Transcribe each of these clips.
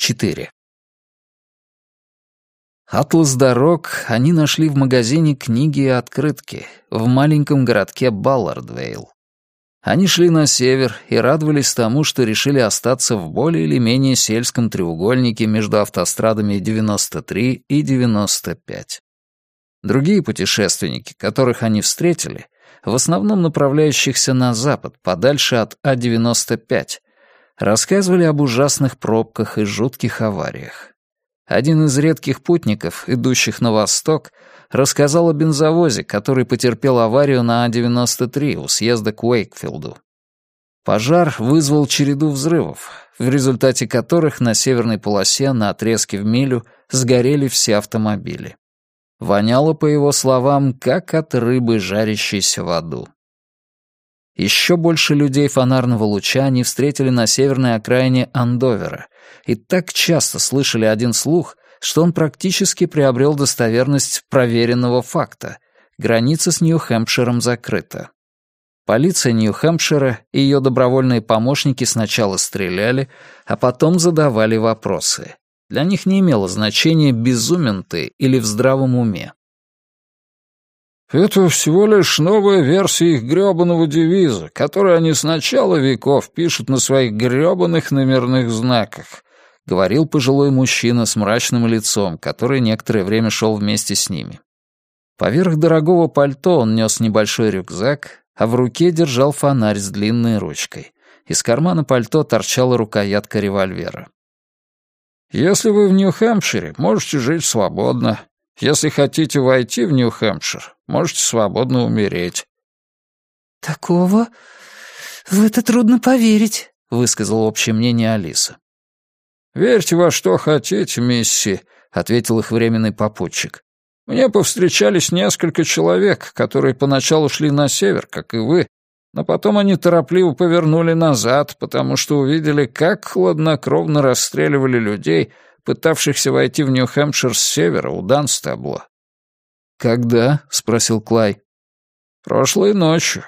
4. Атлас дорог они нашли в магазине книги и открытки в маленьком городке Баллардвейл. Они шли на север и радовались тому, что решили остаться в более или менее сельском треугольнике между автострадами 93 и 95. Другие путешественники, которых они встретили, в основном направляющихся на запад, подальше от А-95, рассказывали об ужасных пробках и жутких авариях. Один из редких путников, идущих на восток, рассказал о бензовозе, который потерпел аварию на А-93 у съезда к Уэйкфилду. Пожар вызвал череду взрывов, в результате которых на северной полосе на отрезке в милю сгорели все автомобили. Воняло, по его словам, как от рыбы, жарящейся в аду. Еще больше людей фонарного луча они встретили на северной окраине Андовера и так часто слышали один слух, что он практически приобрел достоверность проверенного факта. Граница с Нью-Хэмпширом закрыта. Полиция Нью-Хэмпшира и ее добровольные помощники сначала стреляли, а потом задавали вопросы. Для них не имело значения, безумен ты или в здравом уме. «Это всего лишь новая версия их грёбаного девиза, который они с начала веков пишут на своих грёбаных номерных знаках», — говорил пожилой мужчина с мрачным лицом, который некоторое время шел вместе с ними. Поверх дорогого пальто он нес небольшой рюкзак, а в руке держал фонарь с длинной ручкой. Из кармана пальто торчала рукоятка револьвера. Если вы в Нью-Хэмпшире, можете жить свободно. Если хотите войти в Нью-Хэмпшир, можете свободно умереть». «Такого в это трудно поверить», — высказала общее мнение Алиса. «Верьте во что хотите, мисси», — ответил их временный попутчик. «Мне повстречались несколько человек, которые поначалу шли на север, как и вы, но потом они торопливо повернули назад, потому что увидели, как хладнокровно расстреливали людей, пытавшихся войти в Нью-Хэмпшир с севера у Данстабла. «Когда?» — спросил Клай. «Прошлой ночью».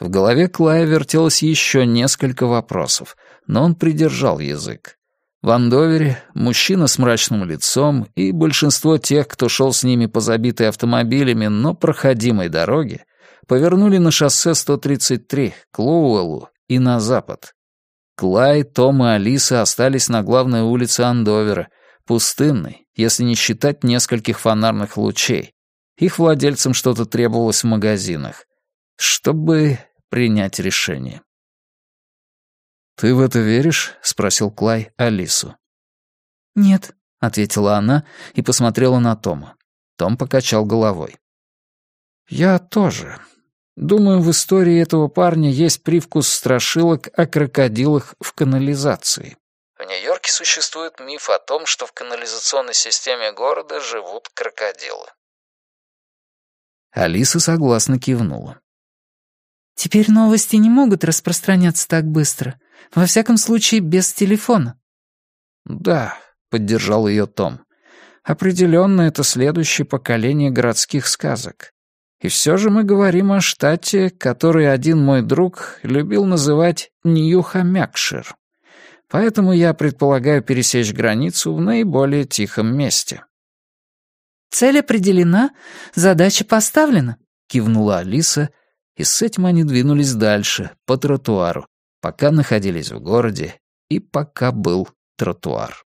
В голове Клая вертелось еще несколько вопросов, но он придержал язык. В Андовере мужчина с мрачным лицом и большинство тех, кто шел с ними по забитой автомобилями, но проходимой дороге, повернули на шоссе 133 к Лоуэллу и на запад. Клай, Том и Алиса остались на главной улице Андовера, пустынной, если не считать нескольких фонарных лучей. Их владельцам что-то требовалось в магазинах, чтобы принять решение. «Ты в это веришь?» — спросил Клай Алису. «Нет», — ответила она и посмотрела на Тома. Том покачал головой. «Я тоже. Думаю, в истории этого парня есть привкус страшилок о крокодилах в канализации. В Нью-Йорке существует миф о том, что в канализационной системе города живут крокодилы. Алиса согласно кивнула. «Теперь новости не могут распространяться так быстро. Во всяком случае, без телефона». «Да», — поддержал ее Том. «Определенно, это следующее поколение городских сказок. И все же мы говорим о штате, который один мой друг любил называть Нью-Хамякшир. Поэтому я предполагаю пересечь границу в наиболее тихом месте». «Цель определена, задача поставлена», — кивнула Алиса, и с этим они двинулись дальше, по тротуару, пока находились в городе и пока был тротуар.